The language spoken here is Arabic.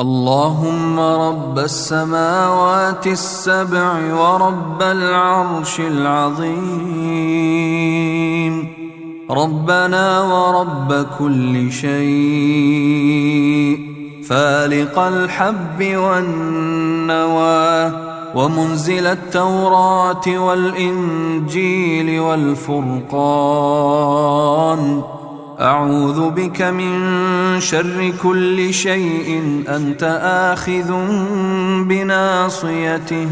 اللهم رب السماوات السبع ورب العرش العظيم. ربنا ورب كل شيء. فالق الحب والنوى ومنزل التوراة والإنجيل والفرقان. أعوذ بك من شر كل شيء أنت آخذ بناصيته.